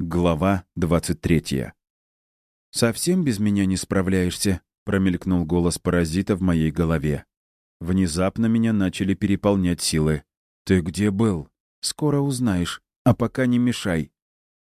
Глава 23. «Совсем без меня не справляешься?» — промелькнул голос паразита в моей голове. Внезапно меня начали переполнять силы. «Ты где был? Скоро узнаешь, а пока не мешай».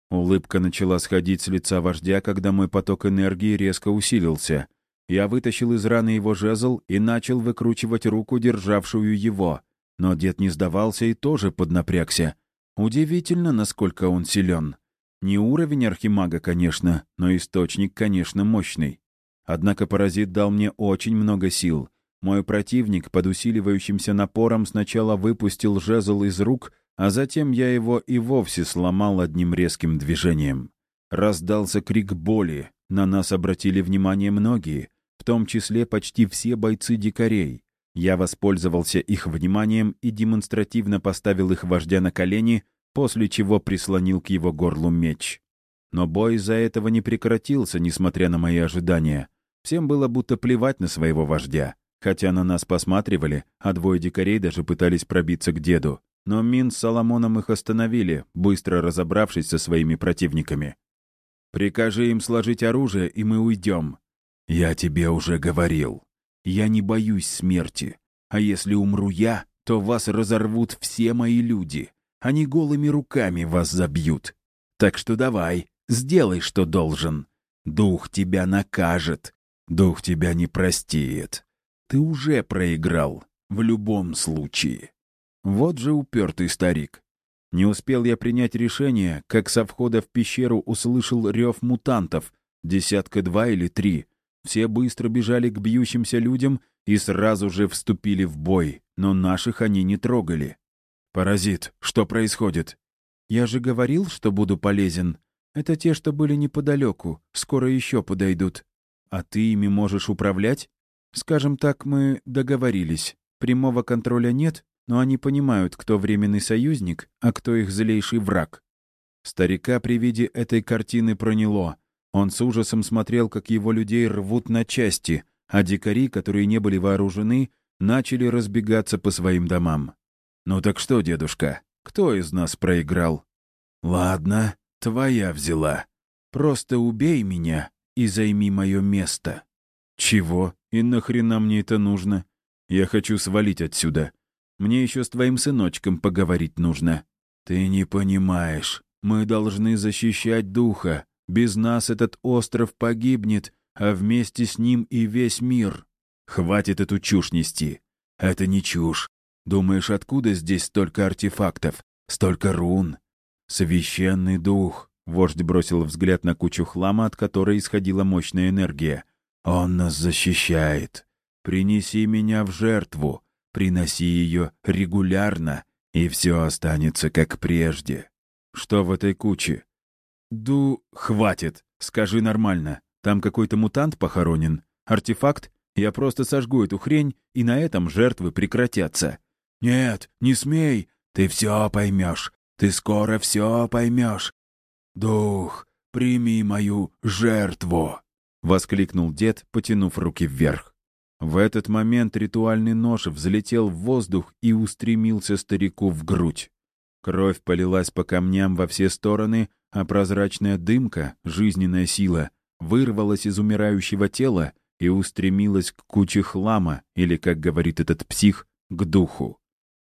Улыбка начала сходить с лица вождя, когда мой поток энергии резко усилился. Я вытащил из раны его жезл и начал выкручивать руку, державшую его. Но дед не сдавался и тоже поднапрягся. Удивительно, насколько он силен. Не уровень архимага, конечно, но источник, конечно, мощный. Однако паразит дал мне очень много сил. Мой противник под усиливающимся напором сначала выпустил жезл из рук, а затем я его и вовсе сломал одним резким движением. Раздался крик боли. На нас обратили внимание многие, в том числе почти все бойцы дикарей. Я воспользовался их вниманием и демонстративно поставил их вождя на колени, после чего прислонил к его горлу меч. Но бой из-за этого не прекратился, несмотря на мои ожидания. Всем было будто плевать на своего вождя. Хотя на нас посматривали, а двое дикарей даже пытались пробиться к деду. Но Мин с Соломоном их остановили, быстро разобравшись со своими противниками. «Прикажи им сложить оружие, и мы уйдем». «Я тебе уже говорил. Я не боюсь смерти. А если умру я, то вас разорвут все мои люди. Они голыми руками вас забьют. Так что давай, сделай, что должен. Дух тебя накажет. Дух тебя не простит. Ты уже проиграл. В любом случае. Вот же упертый старик. Не успел я принять решение, как со входа в пещеру услышал рев мутантов. Десятка два или три. Все быстро бежали к бьющимся людям и сразу же вступили в бой, но наших они не трогали. «Паразит, что происходит?» «Я же говорил, что буду полезен. Это те, что были неподалеку. Скоро еще подойдут. А ты ими можешь управлять? Скажем так, мы договорились. Прямого контроля нет, но они понимают, кто временный союзник, а кто их злейший враг». Старика при виде этой картины проняло. Он с ужасом смотрел, как его людей рвут на части, а дикари, которые не были вооружены, начали разбегаться по своим домам. «Ну так что, дедушка, кто из нас проиграл?» «Ладно, твоя взяла. Просто убей меня и займи мое место». «Чего? И нахрена мне это нужно? Я хочу свалить отсюда. Мне еще с твоим сыночком поговорить нужно». «Ты не понимаешь. Мы должны защищать духа. Без нас этот остров погибнет, а вместе с ним и весь мир. Хватит эту чушь нести. Это не чушь. Думаешь, откуда здесь столько артефактов, столько рун? Священный дух. Вождь бросил взгляд на кучу хлама, от которой исходила мощная энергия. Он нас защищает. Принеси меня в жертву. Приноси ее регулярно, и все останется как прежде. Что в этой куче? Ду... Хватит. Скажи нормально. Там какой-то мутант похоронен? Артефакт? Я просто сожгу эту хрень, и на этом жертвы прекратятся. «Нет, не смей! Ты все поймешь! Ты скоро все поймешь! Дух, прими мою жертву!» — воскликнул дед, потянув руки вверх. В этот момент ритуальный нож взлетел в воздух и устремился старику в грудь. Кровь полилась по камням во все стороны, а прозрачная дымка, жизненная сила, вырвалась из умирающего тела и устремилась к куче хлама, или, как говорит этот псих, к духу.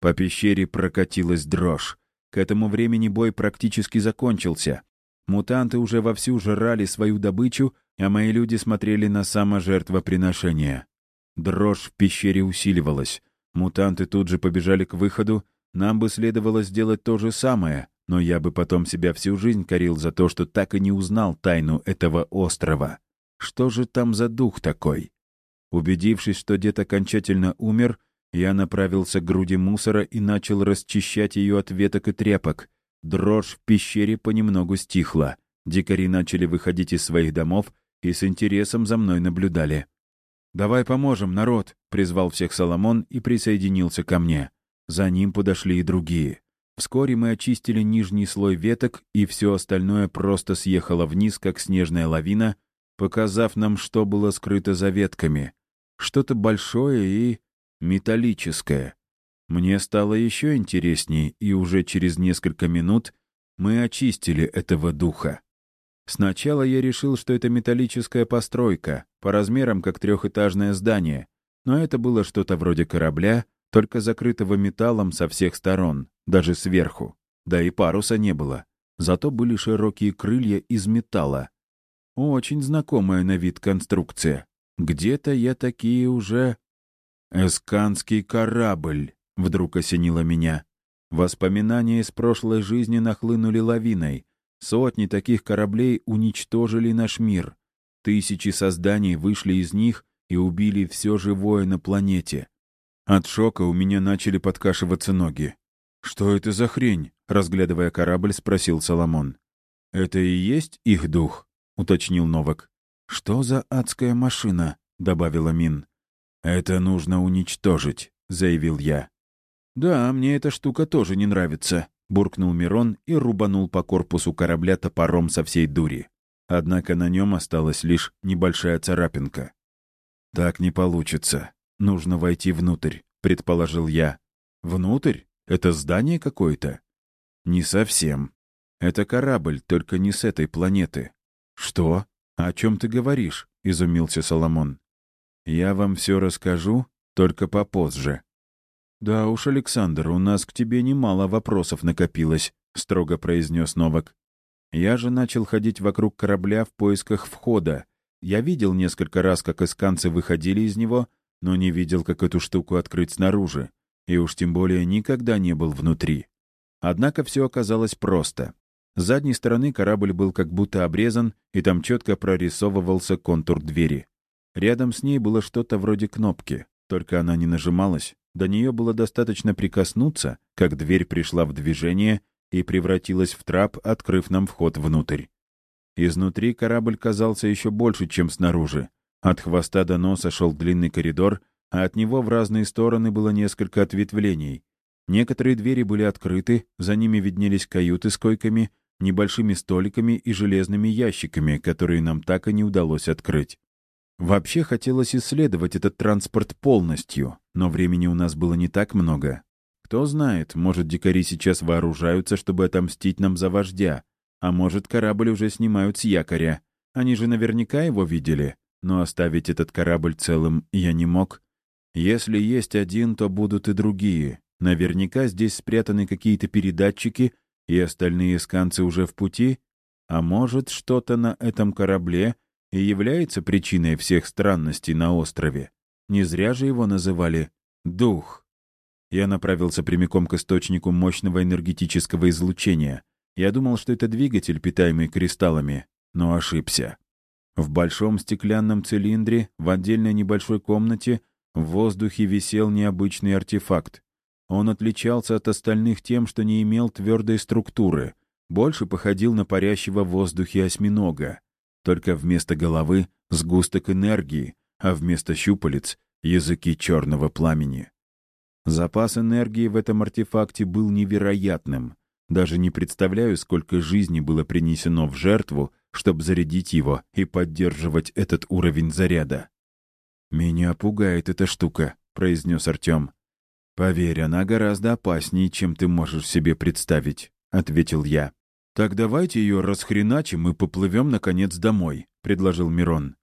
По пещере прокатилась дрожь. К этому времени бой практически закончился. Мутанты уже вовсю жрали свою добычу, а мои люди смотрели на саможертвоприношение. Дрожь в пещере усиливалась. Мутанты тут же побежали к выходу. Нам бы следовало сделать то же самое, но я бы потом себя всю жизнь корил за то, что так и не узнал тайну этого острова. Что же там за дух такой? Убедившись, что дед окончательно умер, я направился к груди мусора и начал расчищать ее от веток и тряпок. Дрожь в пещере понемногу стихла. Дикари начали выходить из своих домов и с интересом за мной наблюдали. «Давай поможем, народ!» — призвал всех Соломон и присоединился ко мне. За ним подошли и другие. Вскоре мы очистили нижний слой веток, и все остальное просто съехало вниз, как снежная лавина, показав нам, что было скрыто за ветками. Что-то большое и металлическое. Мне стало еще интереснее, и уже через несколько минут Мы очистили этого духа. Сначала я решил, что это металлическая постройка, по размерам как трехэтажное здание, но это было что-то вроде корабля, только закрытого металлом со всех сторон, даже сверху. Да и паруса не было. Зато были широкие крылья из металла. Очень знакомая на вид конструкция. Где-то я такие уже... «Эсканский корабль», — вдруг осенило меня. Воспоминания из прошлой жизни нахлынули лавиной. Сотни таких кораблей уничтожили наш мир. Тысячи созданий вышли из них и убили все живое на планете. От шока у меня начали подкашиваться ноги. «Что это за хрень?» — разглядывая корабль, спросил Соломон. «Это и есть их дух?» — уточнил Новак. «Что за адская машина?» — добавила Мин. «Это нужно уничтожить», — заявил я. «Да, мне эта штука тоже не нравится», — буркнул Мирон и рубанул по корпусу корабля топором со всей дури. Однако на нем осталась лишь небольшая царапинка. «Так не получится. Нужно войти внутрь», — предположил я. «Внутрь? Это здание какое-то?» «Не совсем. Это корабль, только не с этой планеты». «Что? О чем ты говоришь?» — изумился Соломон. «Я вам все расскажу, только попозже». «Да уж, Александр, у нас к тебе немало вопросов накопилось», — строго произнес Новак. «Я же начал ходить вокруг корабля в поисках входа. Я видел несколько раз, как исканцы выходили из него, но не видел, как эту штуку открыть снаружи. И уж тем более никогда не был внутри. Однако все оказалось просто. С задней стороны корабль был как будто обрезан, и там четко прорисовывался контур двери. Рядом с ней было что-то вроде кнопки, только она не нажималась. До нее было достаточно прикоснуться, как дверь пришла в движение и превратилась в трап, открыв нам вход внутрь. Изнутри корабль казался еще больше, чем снаружи. От хвоста до носа шел длинный коридор, а от него в разные стороны было несколько ответвлений. Некоторые двери были открыты, за ними виднелись каюты с койками, небольшими столиками и железными ящиками, которые нам так и не удалось открыть. Вообще хотелось исследовать этот транспорт полностью, но времени у нас было не так много. Кто знает, может, дикари сейчас вооружаются, чтобы отомстить нам за вождя, а может, корабль уже снимают с якоря. Они же наверняка его видели, но оставить этот корабль целым я не мог. Если есть один, то будут и другие. Наверняка здесь спрятаны какие-то передатчики, и остальные сканцы уже в пути, а может, что-то на этом корабле и является причиной всех странностей на острове. Не зря же его называли «дух». Я направился прямиком к источнику мощного энергетического излучения. Я думал, что это двигатель, питаемый кристаллами, но ошибся. В большом стеклянном цилиндре, в отдельной небольшой комнате, в воздухе висел необычный артефакт. Он отличался от остальных тем, что не имел твердой структуры, больше походил на парящего в воздухе осьминога. Только вместо головы — сгусток энергии, а вместо щупалец — языки черного пламени. Запас энергии в этом артефакте был невероятным. Даже не представляю, сколько жизни было принесено в жертву, чтобы зарядить его и поддерживать этот уровень заряда. «Меня пугает эта штука», — произнес Артем. «Поверь, она гораздо опаснее, чем ты можешь себе представить», — ответил я. «Так давайте ее расхреначим и поплывем, наконец, домой», — предложил Мирон.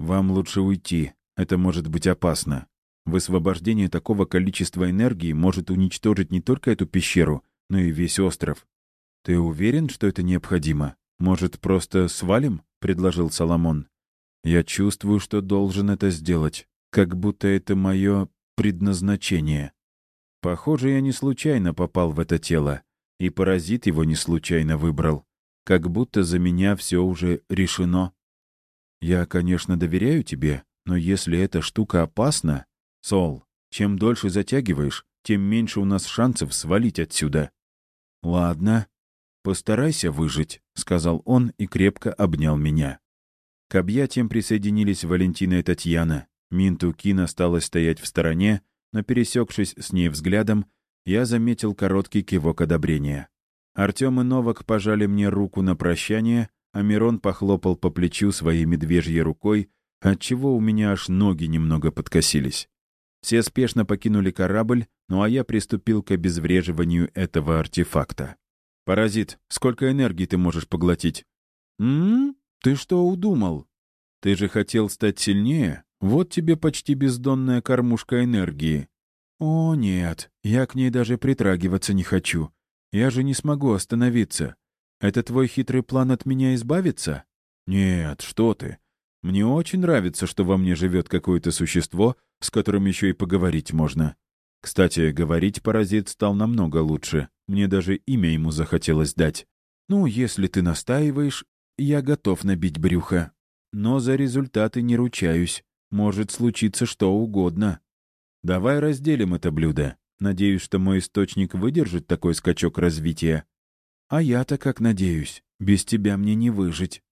«Вам лучше уйти. Это может быть опасно. Высвобождение такого количества энергии может уничтожить не только эту пещеру, но и весь остров. Ты уверен, что это необходимо? Может, просто свалим?» — предложил Соломон. «Я чувствую, что должен это сделать, как будто это мое предназначение». Похоже, я не случайно попал в это тело, и паразит его не случайно выбрал. Как будто за меня все уже решено. Я, конечно, доверяю тебе, но если эта штука опасна... Сол, чем дольше затягиваешь, тем меньше у нас шансов свалить отсюда. Ладно, постарайся выжить, — сказал он и крепко обнял меня. К объятиям присоединились Валентина и Татьяна. Минту Кин осталась стоять в стороне, но, пересекшись с ней взглядом, я заметил короткий кивок одобрения. Артем и Новак пожали мне руку на прощание, а Мирон похлопал по плечу своей медвежьей рукой, отчего у меня аж ноги немного подкосились. Все спешно покинули корабль, ну а я приступил к обезвреживанию этого артефакта. «Паразит, сколько энергии ты можешь поглотить?» «М? Ты что удумал? Ты же хотел стать сильнее? Вот тебе почти бездонная кормушка энергии». «О, нет, я к ней даже притрагиваться не хочу. Я же не смогу остановиться. Это твой хитрый план от меня избавиться?» «Нет, что ты. Мне очень нравится, что во мне живет какое-то существо, с которым еще и поговорить можно. Кстати, говорить паразит стал намного лучше. Мне даже имя ему захотелось дать. Ну, если ты настаиваешь, я готов набить брюхо. Но за результаты не ручаюсь. Может случиться что угодно. Давай разделим это блюдо. Надеюсь, что мой источник выдержит такой скачок развития. А я-то как надеюсь. Без тебя мне не выжить.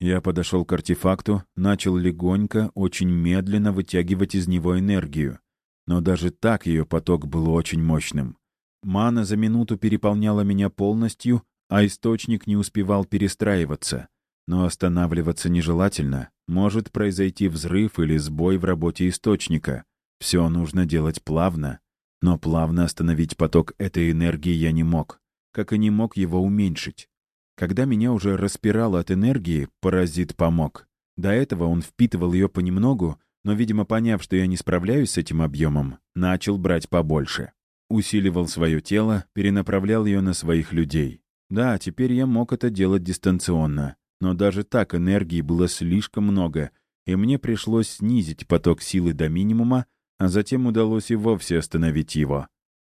Я подошел к артефакту, начал легонько, очень медленно вытягивать из него энергию. Но даже так ее поток был очень мощным. Мана за минуту переполняла меня полностью, а источник не успевал перестраиваться. Но останавливаться нежелательно. Может произойти взрыв или сбой в работе источника. Все нужно делать плавно. Но плавно остановить поток этой энергии я не мог, как и не мог его уменьшить. Когда меня уже распирало от энергии, паразит помог. До этого он впитывал ее понемногу, но, видимо, поняв, что я не справляюсь с этим объемом, начал брать побольше. Усиливал свое тело, перенаправлял ее на своих людей. Да, теперь я мог это делать дистанционно, но даже так энергии было слишком много, и мне пришлось снизить поток силы до минимума, а затем удалось и вовсе остановить его.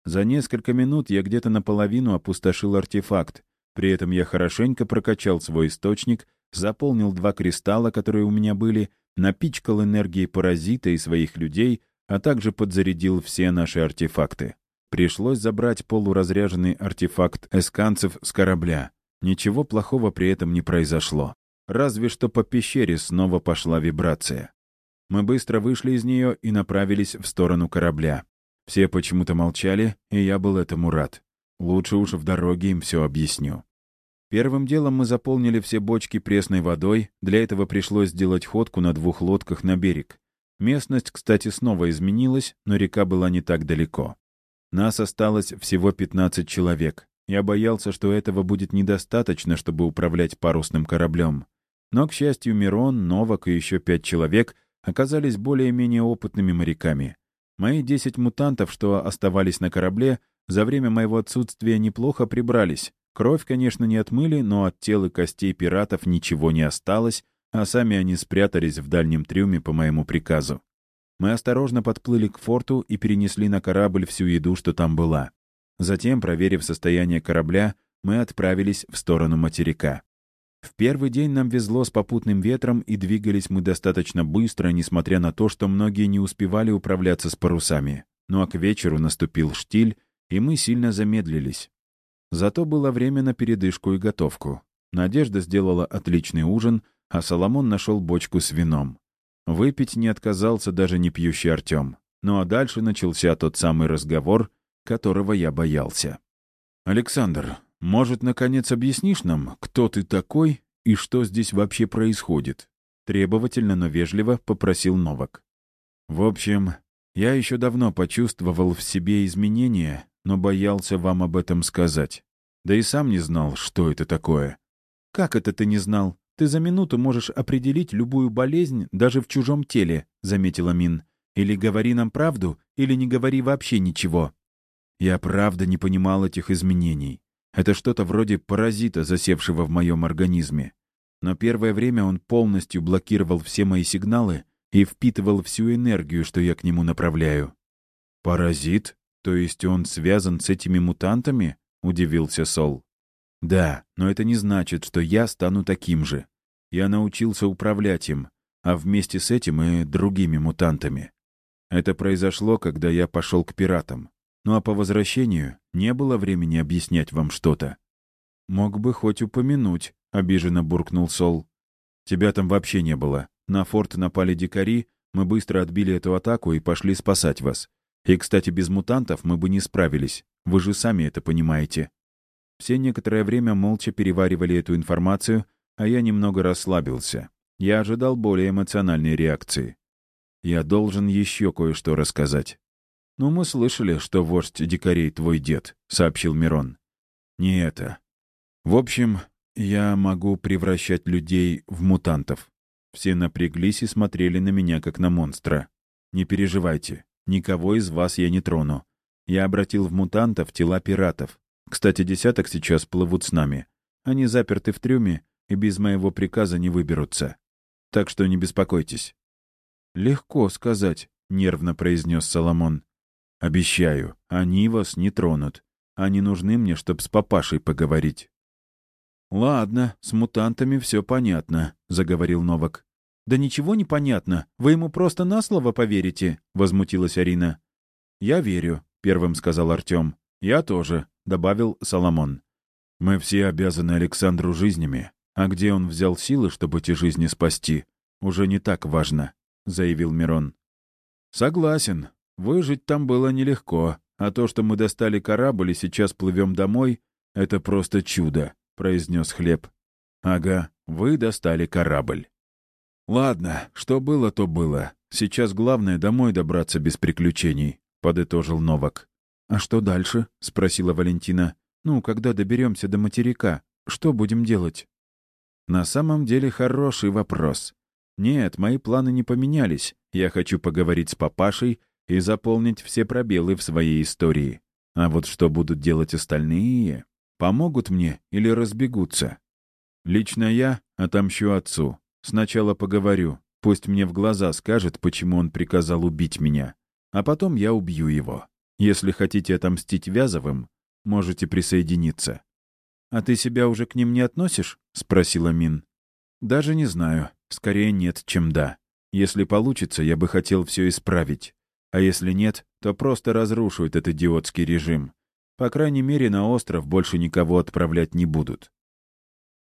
За несколько минут я где-то наполовину опустошил артефакт, при этом я хорошенько прокачал свой источник, заполнил два кристалла, которые у меня были, напичкал энергией паразита и своих людей, а также подзарядил все наши артефакты. Пришлось забрать полуразряженный артефакт эсканцев с корабля. Ничего плохого при этом не произошло. Разве что по пещере снова пошла вибрация. Мы быстро вышли из нее и направились в сторону корабля. Все почему-то молчали, и я был этому рад. Лучше уж в дороге им все объясню. Первым делом мы заполнили все бочки пресной водой, для этого пришлось сделать ходку на двух лодках на берег. Местность, кстати, снова изменилась, но река была не так далеко. Нас осталось всего 15 человек. Я боялся, что этого будет недостаточно, чтобы управлять парусным кораблем. Но, к счастью, Мирон, Новак и еще пять человек оказались более-менее опытными моряками. Мои 10 мутантов, что оставались на корабле, за время моего отсутствия неплохо прибрались. Кровь, конечно, не отмыли, но от тел и костей пиратов ничего не осталось, а сами они спрятались в дальнем трюме по моему приказу. Мы осторожно подплыли к форту и перенесли на корабль всю еду, что там была. Затем, проверив состояние корабля, мы отправились в сторону материка. В первый день нам везло с попутным ветром, и двигались мы достаточно быстро, несмотря на то, что многие не успевали управляться с парусами. Ну а к вечеру наступил штиль, и мы сильно замедлились. Зато было время на передышку и готовку. Надежда сделала отличный ужин, а Соломон нашел бочку с вином. Выпить не отказался даже не пьющий Артем. Ну а дальше начался тот самый разговор, которого я боялся. «Александр, может, наконец объяснишь нам, кто ты такой и что здесь вообще происходит?» Требовательно, но вежливо попросил Новак. «В общем, я еще давно почувствовал в себе изменения, но боялся вам об этом сказать. Да и сам не знал, что это такое. «Как это ты не знал? Ты за минуту можешь определить любую болезнь даже в чужом теле», — заметила Мин. «Или говори нам правду, или не говори вообще ничего». Я правда не понимал этих изменений. Это что-то вроде паразита, засевшего в моем организме. Но первое время он полностью блокировал все мои сигналы и впитывал всю энергию, что я к нему направляю. «Паразит?» «То есть он связан с этими мутантами?» — удивился Сол. «Да, но это не значит, что я стану таким же. Я научился управлять им, а вместе с этим и другими мутантами. Это произошло, когда я пошел к пиратам. Ну а по возвращению не было времени объяснять вам что-то». «Мог бы хоть упомянуть», — обиженно буркнул Сол. «Тебя там вообще не было. На форт напали дикари, мы быстро отбили эту атаку и пошли спасать вас. И, кстати, без мутантов мы бы не справились. Вы же сами это понимаете. Все некоторое время молча переваривали эту информацию, а я немного расслабился. Я ожидал более эмоциональной реакции. Я должен еще кое-что рассказать. «Ну, мы слышали, что вождь дикарей твой дед», — сообщил Мирон. «Не это. В общем, я могу превращать людей в мутантов. Все напряглись и смотрели на меня, как на монстра. Не переживайте, никого из вас я не трону. Я обратил в мутантов тела пиратов. Кстати, десяток сейчас плывут с нами. Они заперты в трюме и без моего приказа не выберутся. Так что не беспокойтесь». «Легко сказать», — нервно произнес Соломон. «Обещаю, они вас не тронут. Они нужны мне, чтобы с папашей поговорить». «Ладно, с мутантами все понятно», — заговорил Новак. «Да ничего не понятно. Вы ему просто на слово поверите», — возмутилась Арина. «Я верю», — первым сказал Артем. «Я тоже», — добавил Соломон. «Мы все обязаны Александру жизнями, а где он взял силы, чтобы эти жизни спасти, уже не так важно», — заявил Мирон. «Согласен. Выжить там было нелегко, а то, что мы достали корабль и сейчас плывем домой, — это просто чудо», — произнес Хлеб. «Ага, вы достали корабль». «Ладно, что было, то было. Сейчас главное домой добраться без приключений», — подытожил Новак. «А что дальше?» — спросила Валентина. «Ну, когда доберемся до материка, что будем делать?» «На самом деле хороший вопрос. Нет, мои планы не поменялись. Я хочу поговорить с папашей и заполнить все пробелы в своей истории. А вот что будут делать остальные? Помогут мне или разбегутся? Лично я отомщу отцу. Сначала поговорю. Пусть мне в глаза скажет, почему он приказал убить меня. А потом я убью его. Если хотите отомстить Вязовым, можете присоединиться. «А ты себя уже к ним не относишь?» — спросила Мин. «Даже не знаю. Скорее нет, чем да. Если получится, я бы хотел все исправить. А если нет, то просто разрушу этот идиотский режим. По крайней мере, на остров больше никого отправлять не будут.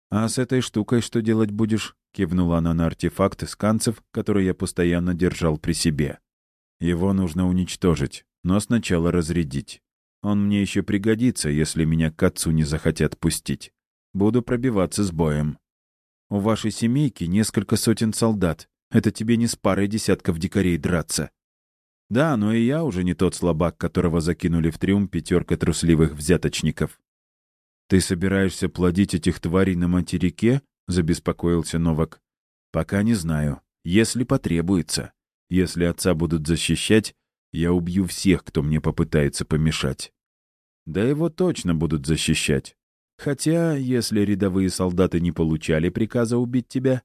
«А с этой штукой что делать будешь?» — кивнула она на артефакт из канцев, который я постоянно держал при себе. «Его нужно уничтожить, но сначала разрядить. Он мне еще пригодится, если меня к отцу не захотят пустить. Буду пробиваться с боем. У вашей семейки несколько сотен солдат. Это тебе не с парой десятков дикарей драться. Да, но и я уже не тот слабак, которого закинули в трюм пятерка трусливых взяточников. «Ты собираешься плодить этих тварей на материке?» — забеспокоился Новак. «Пока не знаю. Если потребуется. Если отца будут защищать, я убью всех, кто мне попытается помешать. Да его точно будут защищать. Хотя, если рядовые солдаты не получали приказа убить тебя,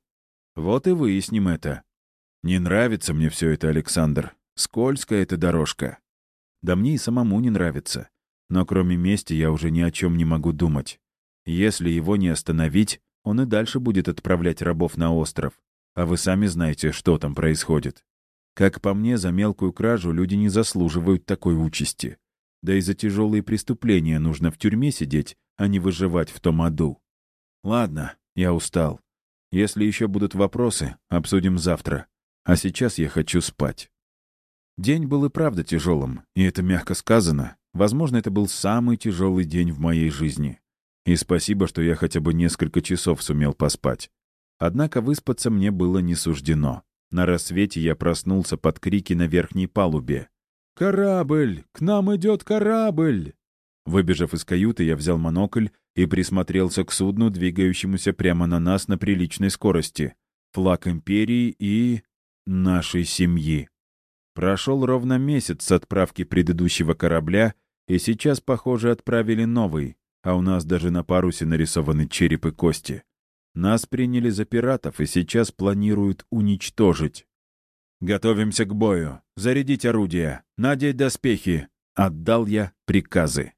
вот и выясним это. Не нравится мне все это, Александр. Скользкая эта дорожка. Да мне и самому не нравится. Но кроме мести я уже ни о чем не могу думать. Если его не остановить, он и дальше будет отправлять рабов на остров. А вы сами знаете, что там происходит. Как по мне, за мелкую кражу люди не заслуживают такой участи. Да и за тяжелые преступления нужно в тюрьме сидеть, а не выживать в том аду. Ладно, я устал. Если еще будут вопросы, обсудим завтра. А сейчас я хочу спать. День был и правда тяжелым, и это мягко сказано. Возможно, это был самый тяжелый день в моей жизни. И спасибо, что я хотя бы несколько часов сумел поспать. Однако выспаться мне было не суждено. На рассвете я проснулся под крики на верхней палубе. «Корабль! К нам идет корабль!» Выбежав из каюты, я взял монокль и присмотрелся к судну, двигающемуся прямо на нас на приличной скорости. Флаг Империи и... нашей семьи. Прошел ровно месяц с отправки предыдущего корабля, и сейчас, похоже, отправили новый, а у нас даже на парусе нарисованы череп и кости. Нас приняли за пиратов и сейчас планируют уничтожить. «Готовимся к бою. Зарядить орудия. Надеть доспехи». Отдал я приказы.